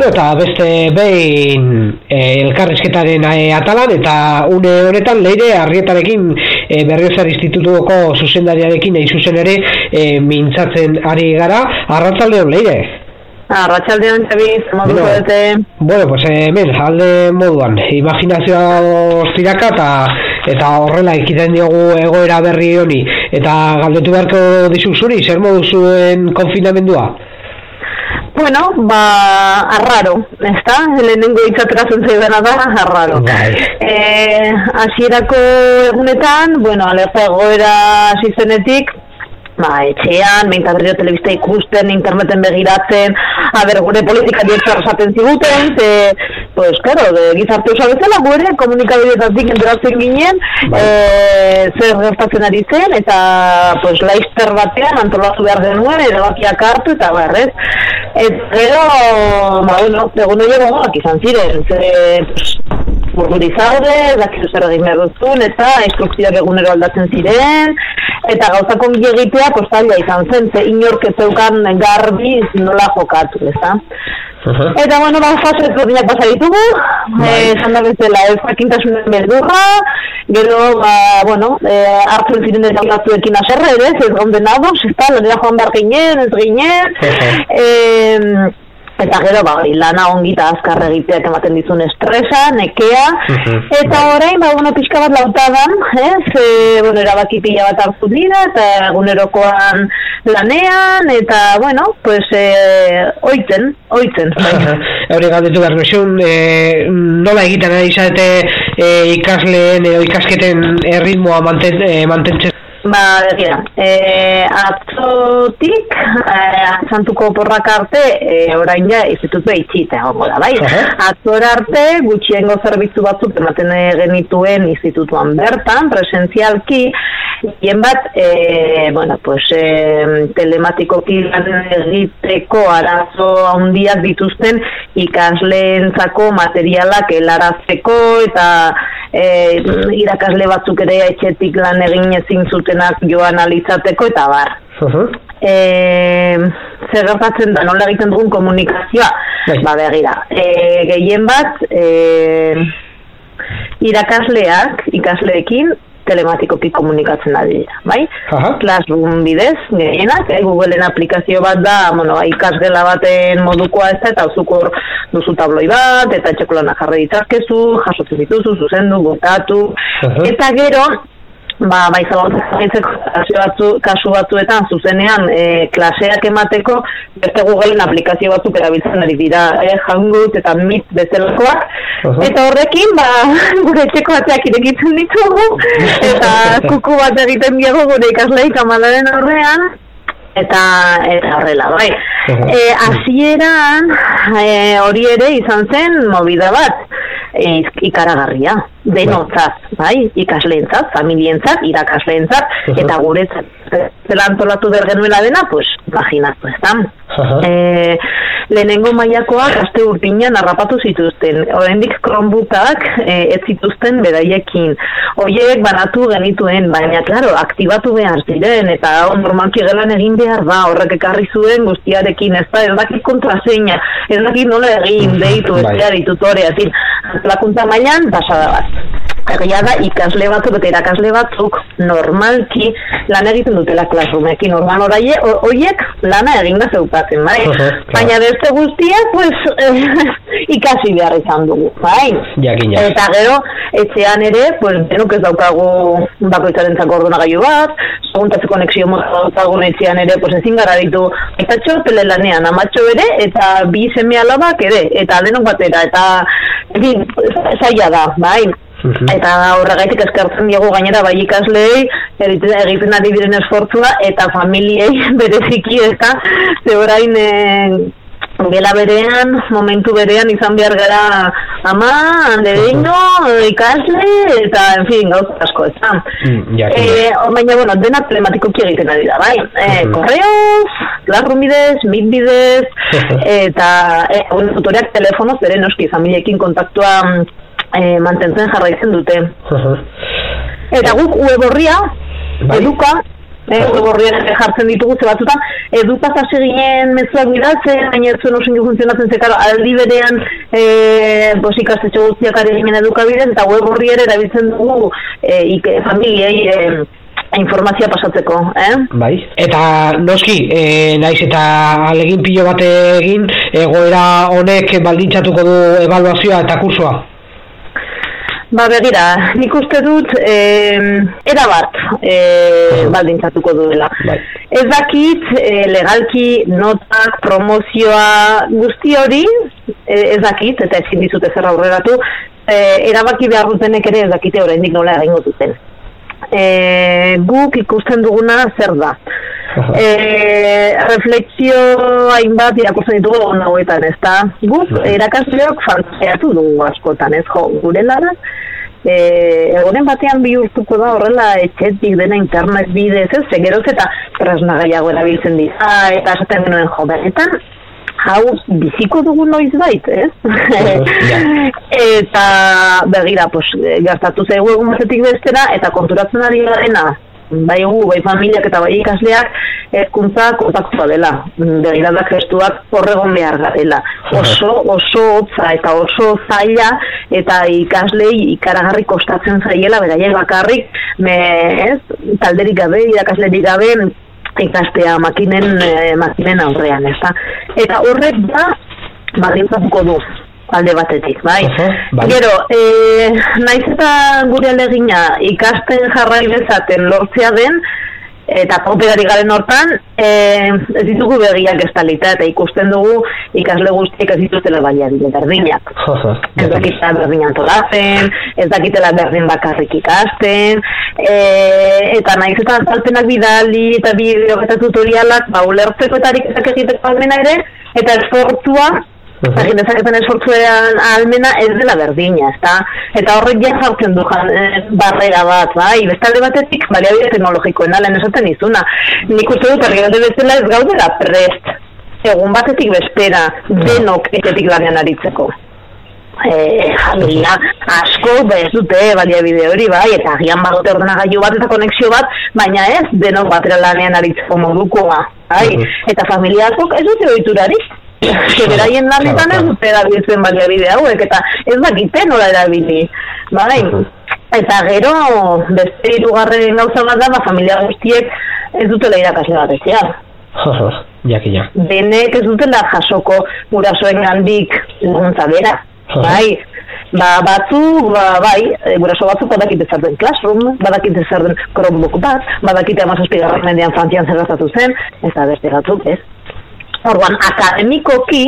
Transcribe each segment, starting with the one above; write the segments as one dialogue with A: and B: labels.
A: Bueno, eta beste behin e, elkarrizketaren e, atalan eta une honetan leire arrietarekin e, berriozar institutuko zuzendariarekin egin zuzen ere e, mintzatzen ari gara. Arratzalde hon leire?
B: Arratxaldean, Xabi, modu bueno,
A: bueno, pues hemen, alde moduan, imaginazioa ostiraka eta eta horrela ikiten diogu egoera berri honi eta galdetu beharko dizu zuri, zer modu zuen konfinamendua?
B: Bueno, ba, arraro, ez da? Lehenengo itzatera zentzai da, arraro.
A: Bai.
B: Asierako egunetan, bueno, alerta egoera zizenetik, ba, etxean, meintan berrio telebista ikusten, interneten begiratzen, haber, gure politika dietzar esaten ziguten, ze, pues, claro, de gizarte oso bezala, gure komunikabidetatik enteratzen ginen, bai. e, zer gertatzen ari zen, eta, pues, laizter batean, antolatu behar denuen, erabakiak hartu, eta barrez. Et, gero, ba, bueno, egun hori izan ziren, ze, pues, burburizaude, dakizu zer egin behar duzun, eta instrukzioak egunero aldatzen ziren, eta gauzako egitea postalia izan zen, ze inorketzeukan garbi nola jokatu, ez da? Eta, bueno, ba, fase ezberdinak pasa ditugu, bai. eh, esan da bezala, ez dakintasunen beldurra, gero, ba, bueno, eh, hartzen ziren ez batzuekin aserre, ere, ez gonden nados, ez da, lanera joan behar ginen, ez ginen, eh, eta gero ba hori lana ongita azkar egiteak ematen dizun estresa, nekea eta orain ba bueno pizka bat lautadan, ez? Eh, bueno, erabaki pila bat hartu dira eta egunerokoan lanean eta bueno, pues eh oiten, oiten.
A: Hori galdetu behar nuzun, e, nola egiten ari izate e, ikasleen edo ikasketen erritmoa mantentzen
B: Ba, begira, e, atzotik, e, santuko porrak arte, e, orain ja, institutu itxita egongo da, bai? Uh Atzor arte, gutxiengo zerbitzu batzuk ematen genituen institutuan bertan, presenzialki, hien bat, e, bueno, pues, e, telematiko kilan egiteko arazo handiak dituzten ikasleentzako materialak helarazteko eta e, irakasle batzuk ere etxetik lan egin ezin zutenak joan alitzateko eta bar. E, zer gertatzen da, nola egiten dugun komunikazioa? Bai. Ba, begira. E, gehien bat, e, irakasleak, ikasleekin, telematikoki komunikatzen da dira, bai? Aha. Classroom bidez, gehienak, eh? Googleen aplikazio bat da, bueno, ikasgela baten modukoa ez da, eta uzuko duzu tabloi bat, eta etxekolana jarri ditzazkezu, jasotzen dituzu, zuzendu, gotatu, eta gero, ba, zalantzeko kasu, batzu, kasu batzuetan zuzenean e, klaseak emateko beste Googleen aplikazio batzuk erabiltzen ari dira e, Hangout eta Meet bezalakoak. Eta horrekin ba, gure txeko batzeak irekitzen ditugu eta kuku bat egiten diago gure ikasleik amalaren horrean eta eta horrela bai. E, hasieran e, hori ere izan zen movida bat e, ikaragarria denotzat, bai, ikasleentzat, familientzat, irakasleentzat, eta guretzat zela antolatu bergenuela dena, pues, imaginatu, ez da? E, lehenengo mailakoak aste urtinan harrapatu zituzten. Oraindik Chromebookak e, ez zituzten beraiekin. Hoiek banatu genituen, baina claro, aktibatu behar ziren eta normalki gelan egin behar da. Horrek ekarri zuen guztiarekin, ez da, ez daki kontraseina, ez daki nola egin deitu, ez da, tutorea, zin, lakuntza mailan, basada bat. Egia da, ikasle batzuk eta irakasle batzuk normalki lan egiten dutela klasrumekin. Orban oraie, horiek lana egin da zeupatzen, bai? Baina beste guztia, pues, ikasi behar izan dugu, bai?
A: Jakin,
B: Eta gero, etxean ere, pues, denuk ez daukagu bakoitzaren zako gaiu bat, seguntatze konexio mozagun etxean ere, pues, ezin gara ditu, eta txortele lanean, amatxo ere, eta bi seme alabak ere, eta denok batera, eta, zaila da, bai? Eta horregaitik eskertzen diegu gainera bai ikaslei egiten ari diren esfortzua eta familiei bereziki eta ze orain e, gela berean, momentu berean izan behar gara ama, handereino, ikasle, eta, en fin, gauz asko, ez da. Mm, e, baina, bueno, dena telematiko egiten ari da, bai? E, Korreoz, Classroom bidez, Meet bidez, eta, e, tutoriak telefonoz, bere noski, familiekin kontaktua e, mantentzen jarraitzen dute. Eta guk web horria, bai. eduka, eh, jartzen ditugu, ze batzutan, edukaz hasi ginen mezuak bidaltzen, baina ez zuen osin funtzionatzen zekaro, aldi berean, e, bos ikastetxo guztiak ari ginen edukabidez, eta web horri ere erabiltzen dugu, e, ik, familiei, e, informazioa pasatzeko, eh?
A: Bai. Eta noski, e, naiz eta alegin pilo bate egin, egoera honek baldintzatuko du evaluazioa eta kursoa?
B: Ba begira, nik uste dut e, era bat e, baldintzatuko duela. Bai. Ez dakit e, legalki notak, promozioa guzti hori, e, ez dakit, eta ezin dizute zer aurreratu, e, erabaki behar dutenek ere ez dakite oraindik nola egingo duten e, guk ikusten duguna zer da. E, reflexio hainbat irakurtzen ditugu nagoetan, ez da? Guk erakasleok fantziatu dugu askotan, ez jo, gure lana, e, egonen batean bihurtuko da horrela etxetik dena internet bidez, ez, geroz eta presnagaiago erabiltzen dira, eta esaten genuen jo, benetan, hau biziko dugu noiz bait, ez? eta begira, pues, gastatu zaigu egun batetik bestera, eta konturatzen ari garena, bai gu, bai familiak eta bai ikasleak, ezkuntza kontaktua dela. Begira da gestuak horregon behar garela. Oso, oso hotza eta oso zaila, eta ikaslei ikaragarri kostatzen zaiela, beraiek bakarrik, me, ez, talderik gabe, irakaslerik gabe, ikastea makinen, e, makinen aurrean, ez da? Eta horrek da, baldintzatuko du, alde batetik, bai? bai. Gero, e, naiz eta gure alegina ikasten jarrai bezaten lortzea den, eta popegari garen hortan, e, ez ditugu begiak ez talita, eta ikusten dugu ikasle guztiek ez dituztela baliabide berdinak. ez dakitela berdin antolazen, ez dakitela berdin bakarrik ikasten, e, eta nahiz eta azalpenak bidali eta bideo eta tutorialak, ba, ulertzeko eta egiteko almena ere, eta esfortzua Zagin dezaketan esortzuean almena ez dela berdina, ezta? Eta horrek ja jartzen du jan, e, barrera bat, bai? Bestalde batetik, baliabide teknologikoen alen esaten izuna. Nik uste dut, argi bezala ez gaudela prest. Egun batetik bespera, denok etetik lanean aritzeko. E, familia asko bez dute baliabide hori bai eta agian bagote ordenagailu bat eta konexio bat baina ez denok batera lanean aritzeko modukoa bai? eta familiakok ez dute oiturarik beraien lanetan ez dute erabiltzen baliabide hauek, eta ez dakite nola erabili. Bai, eta gero, beste irugarren gauza bat da, ba, familia guztiek ez dutela irakasle bat ezean.
A: Jakina.
B: Denek ez dutela jasoko gurasoen gandik laguntza bera. Bai, ba, batzu, ba, bai, e, guraso batzu badakite zer den classroom, badakite zer den chromebook bat, badakite amazazpigarren mendian frantzian zer zen, ez da beste batzuk, ez? Orduan, akademikoki,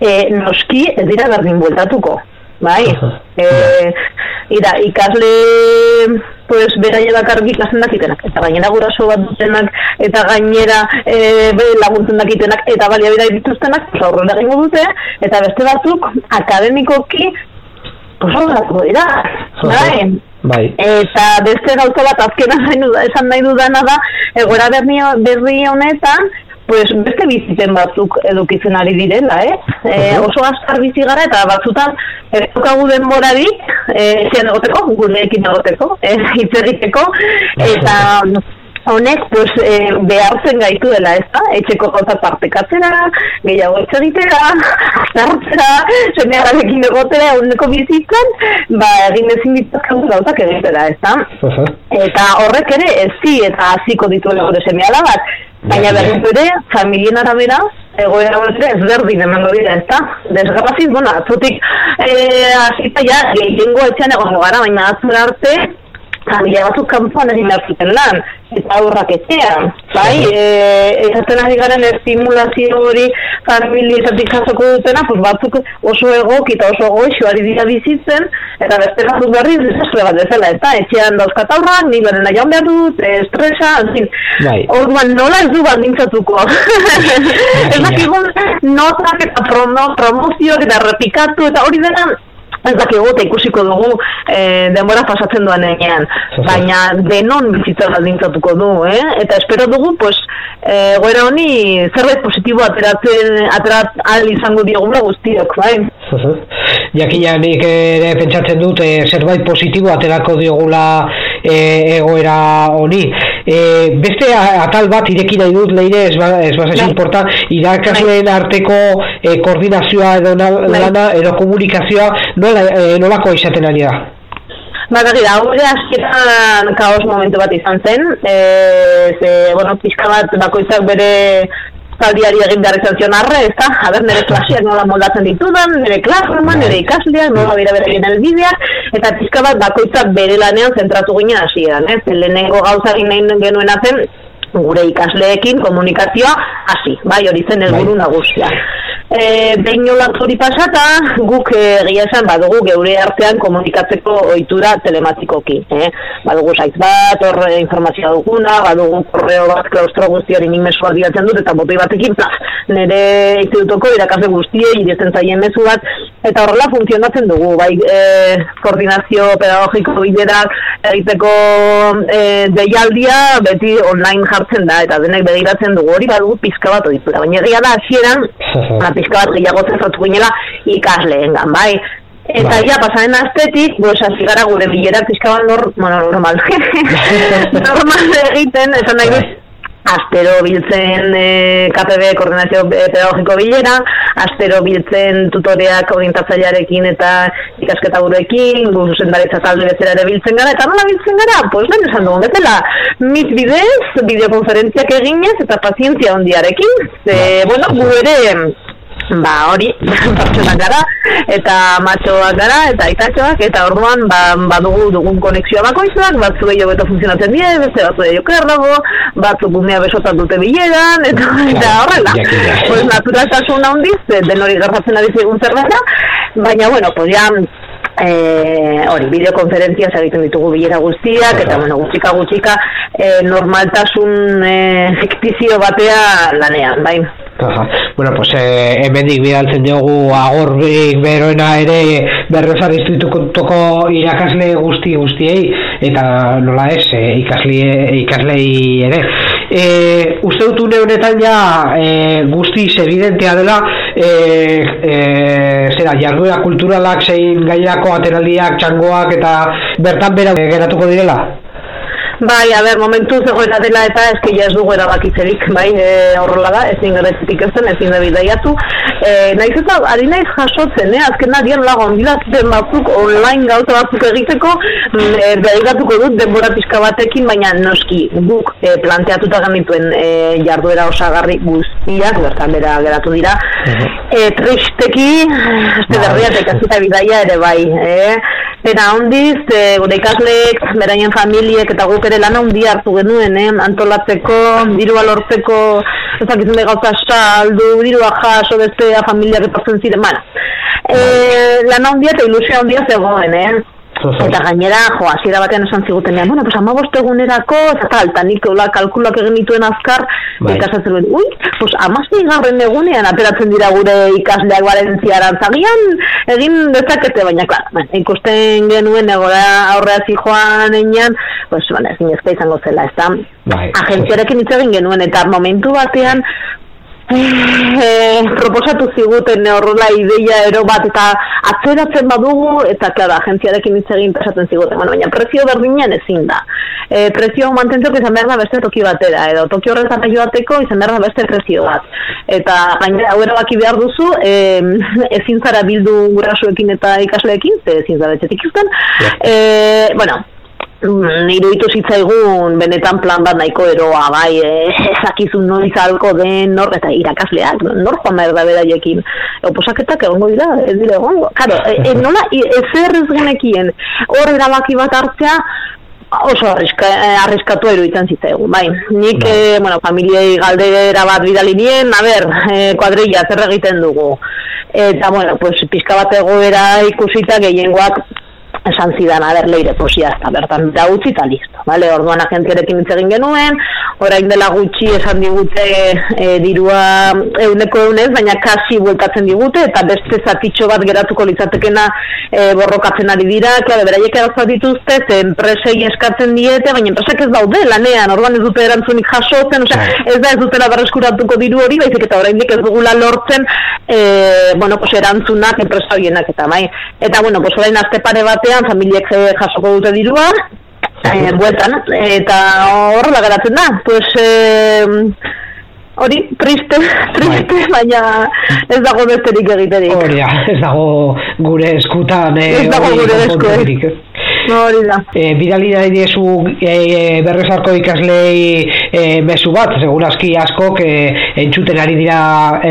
B: e, noski ez dira berdin bueltatuko. Bai? e, ira, ikasle pues, beraia bakarrik ikasen dakitenak, eta gainera guraso bat dutenak, eta gainera e, laguntzen dakitenak, eta balia bera dituztenak, pues, aurrera egingo dute, eta beste batzuk, akademikoki, pues, aurrera dira. Bai? Bai. Eta beste gauza bat azkena esan nahi dudana da, egora berri honetan, pues beste bizitzen batzuk edukitzen ari direla, eh? E, oso azkar bizi gara eta batzutan ez dukagu denborarik eh, egoteko, gureekin egoteko, eh, hitz egiteko, eta honek pues, e, behartzen gaitu dela, ez da? Etxeko gauza partekatzera, gehiago etxe egitera, azartzera, zene agarekin egotera, uneko bizitzen, ba, egin ezin ditzak gauzak egitera, ez da? Eta horrek ere, ez zi, eta hasiko dituela gure semea bat, baina berriz ere, familien arabera, egoera horretre ez berdin emango dira, ez da? Desgarraziz, bueno, atzutik, eh, azita ja, gehiengo etxean egon gara, baina atzura arte, familia batzuk kanpoan egin behar zuten lan, eta aurrak etxean, bai? E, ezaten ari garen estimulazio hori familietatik jasoko dutena, pues batzuk oso egok eta oso goxo ari dira bizitzen, eta beste batzuk berriz desastre bat dezela, eta etxean dauzkat aurrak, ni beren aion behar dut, estresa, anzin, bai. orduan nola ez du bat nintzatuko. ez dakigun notak eta promo, promozioak eta repikatu, eta hori dena ez dakigu eta ikusiko dugu e, denbora pasatzen duan enean. Baina denon bizitza baldintzatuko du, eh? Eta espero dugu, pues, e, goera honi zerbait positibo ateratzen, aterat al izango diogula guztiok, bai?
A: Jakina nik ere pentsatzen dut e, zerbait positibo aterako diogula e, egoera honi. e, beste atal bat ireki nahi dut leire ez, ba, ez basa bai. importa irakasleen arteko e, koordinazioa edo bai. lana edo komunikazioa nola, e, nolako izaten ari da?
B: Ba, begira, hori azkeran kaos momentu bat izan zen, e, ze, bueno, pixka bat bakoitzak bere zaldiari egin behar izan zion arre, ez da? A ber, nire klasiak nola moldatzen ditudan, nire klasroman, nire ikasleak, nola bera bera egin elbideak, eta pixka bat bakoitzak bere lanean zentratu ginen hasieran, ez? Lehenengo gauza egin genuen azen, gure ikasleekin komunikazioa hasi, bai, hori zen helburu bai. nagusia e, behin hori pasata, guk e, egia esan badugu geure artean komunikatzeko ohitura telematikoki. Eh? Badugu zaiz bat, horre informazioa duguna, badugu korreo bat klaustro guzti nik mesua dut, eta botoi batekin, plaz, nire institutoko irakasle guztie, irezen zaien mesu bat, eta horrela funtzionatzen dugu, bai e, koordinazio pedagogiko biderak egiteko e, deialdia beti online jartzen da, eta denek begiratzen dugu hori badugu pizka bat ohitura. Baina egia da, hasieran, pizka bat gehiago zentratu ginela ikasleen gan, bai. Eta bai. ja, pasaren astetik, pues, gara gure bilera pizka bat nor, bueno, normal. normal egiten, esan nahi Astero biltzen e, KPB koordinazio pedagogiko bilera, astero biltzen tutoreak orientatzailearekin eta ikasketa buruekin, zuzendaritza talde bezala ere biltzen gara, eta nola biltzen gara? Pues lehen esan dugun, betela, mit bidez, bideokonferentziak eginez eta pazientzia ondiarekin. Ze, bueno, gu ere, ba hori pertsonak gara eta matxoak gara eta itatxoak eta orduan ba, badugu dugun konexioa bakoitzak batzu gehiago eta funtzionatzen die beste batzu gehiago kerrago batzu gumea besotan dute bileran eta, eta horrela. pues naturaltasun handiz den hori gertatzen ari zigun zerbait baina bueno pues ya eh hori bideokonferentzia egiten ditugu bilera guztiak eta bueno gutxika gutxika e, normaltasun e, fiktizio batea lanean bai
A: Aha. Bueno, pues eh, hemendik bidaltzen diogu agorbik beroena ere berrezar institutoko irakasle guzti guztiei eta nola ez, eh, ikasle, ikaslei ere. E, uste dut une honetan ja e, guzti evidentea dela e, e, zera, jarduera kulturalak zein gairako ateraldiak, txangoak eta bertan bera geratuko direla?
B: Bai, a ber, momentu zegoela dela eta eski ja ez dugu erabakitzerik, bai, e, horrela da, ezin gerezitik ez zen, ezin da bidaiatu. E, naiz eta, ari naiz jasotzen, eh? azken nadien lagon, bidatzen batzuk online gauza batzuk egiteko, mm, e, behiratuko dut denbora pixka batekin, baina noski guk e, planteatuta genituen e, jarduera osagarri guztiak, bertan bera geratu dira. E, tristeki, este berriat, ekazita bidaia ere bai, eh? Eta hondiz, e, gure ikasleek, beraien familiek eta guk ere lan handia hartu genuen, eh? antolatzeko, dirua lortzeko, ezakizun gauza saldu, dirua jaso, bestea familiak etortzen ziren, mana. E, lan handia eta ilusia handia zegoen, eh? Eta gainera, jo, hasiera batean esan zigutenean, bueno, pues ama bostegunerako, eta tal, eta nik hola kalkulak egin dituen azkar, bai. ikasatzen duen, ui, pues amazte garren egunean ateratzen dira gure ikasleak Valentzia zagian, egin dezakete, baina, klar, ikusten genuen egora aurrea zijoan einan, pues, bueno, ez izango zela, ez da, bai. agentziarekin hitz egin genuen, eta momentu batean, Eh, proposatu ziguten horrela ideia ero bat eta atzeratzen badugu eta klara, agentziarekin hitz egin pasatzen ziguten. Bueno, baina prezio berdinean ezin da. E, prezio mantentzeko izan behar da beste toki batera edo toki horretan joateko izan behar da beste prezio bat. Eta gainera hau erabaki behar duzu e, ezin zara bildu gurasuekin eta ikasleekin ezin zara etxetik izten e, bueno, niru itu zitzaigun benetan plan bat nahiko eroa, bai, ezakizun noiz alko den nor, eta irakasleak, nor joan behar da beraiekin. Oposaketak egongo dira, ez dira egongo. Karo, e, e, nola, ezer ez genekien, hor erabaki bat hartzea, oso arriska, eh, arriskatu eruditzen zitzaigun, bai. Nik, bai. eh, bueno, familiei galdera bat bidali nien, a ber, eh, kuadrilla, zer egiten dugu. Eta, bueno, pues, pizka bat egoera ikusita gehiengoak esan zidan, a ber, leire, pues está, bertan da utzi eta listo, vale? Orduan agentziarekin hitz egin genuen, orain dela gutxi esan digute e, dirua euneko eunez, baina kasi bueltatzen digute, eta beste zatitxo bat geratuko litzatekena e, borrokatzen ari dira, klare, beraiek erazat dituzte, enpresei eskatzen diete, baina enpresak ez daude lanean, orduan ez dute erantzunik jasotzen, osea, ez da ez dutela berreskuratuko diru hori, baizik eta orain ez dugula lortzen, e, bueno, pues erantzunak enpresa horienak eta bai. Eta, bueno, pues orain azte pare batean, familiek jasoko dute dirua, e, bueltan, eta horrela geratzen da, pues, e, hori, triste, triste, bai. baina ez dago besterik egiterik.
A: Hori, ez dago gure eskutan,
B: e, ez dago gure eskutan. Hori da.
A: E, bidali da diezu e, berrezarko ikaslei e, bezu bat, segurazki asko, e, entzuten ari dira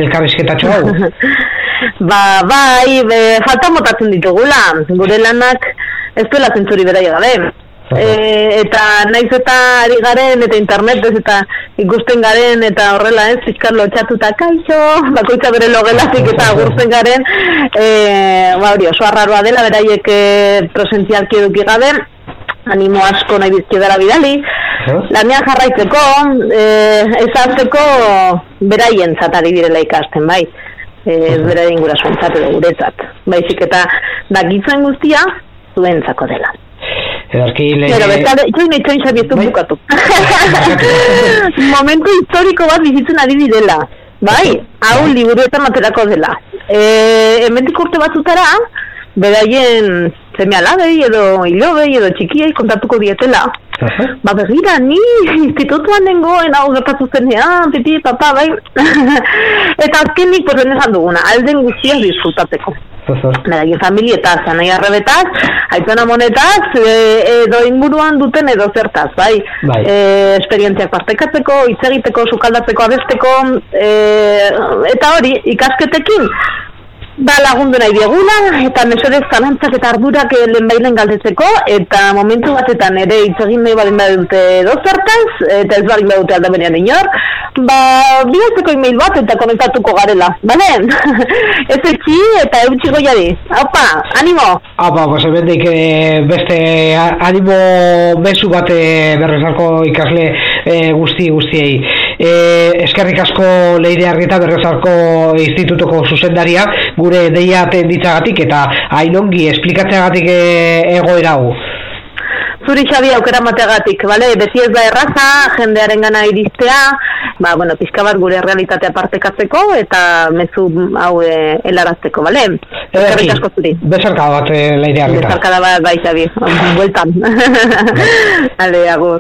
A: elkarrizketatxo hau.
B: ba, bai, be, falta motatzen ditugula, gure lanak ez duela zentzuri beraia gabe e, eta naiz eta ari garen eta internetez eta ikusten garen eta horrela ez fiskal lotxatuta kaixo! Bakoitza bere logelatik eta agurtzen garen. E, ba hori oso arraroa dela beraiek e, presentzialki eduki gabe. Animo asko nahi bizkiedara bidali. Lanean jarraitzeko e, ezartzeko beraien zatari direla ikasten bai. Ez beraien gura zuentzat edo guretzat. Baizik eta dakitzen guztia zuentzako dela
A: Ederki
B: le... Pero bestalde, itxoin itxoin sabietu bai. bukatu. Momentu historiko bat bizitzen ari direla. Bai, hau bai. liburuetan materako dela. E, ementik urte batzutara, beraien zeme alabei edo hilobei edo txikiei kontatuko dietela. Ba begira, ni institutuan nengoen hau gertatu zenean, pipi, papa, bai. Eta azkenik, pues, esan duguna, alden guztiak disfrutatzeko. Beraien familietaz, anai arrebetaz, aitzona monetaz, e, edo inguruan duten edo zertaz, bai? bai. E, esperientziak partekatzeko, hitz egiteko, sukaldatzeko, abesteko, e, eta hori, ikasketekin, Ba lagundu nahi dieguna, eta mesorez zalantzak eta ardurak lehen bailen galdetzeko, eta momentu batetan ere itzegin nahi balen dute dozertaz, eta ez balen dute aldabenean inor, ba, bihazteko email bat eta komentatuko garela, bale? ez etxi eta eutxi goiari, haupa, animo!
A: Haupa, pues ebendik eh, beste animo besu bat eh, berrezarko ikasle eh, guzti guztiei e, eskerrik asko leire argita berrezarko institutuko zuzendaria gure deia ditzagatik eta hainongi esplikatzeagatik e, egoera hu
B: Zuri xabi aukera mateagatik, bale? Beti ez da erraza, jendearen gana iristea, ba, bueno, pixka bat gure realitatea partekatzeko eta mezu hau e, helarazteko, bale?
A: Eskerrik asko zuri. Besarkada bat, e, leire
B: Besarkada bat, bai, xabi, bueltan. Ale, agur.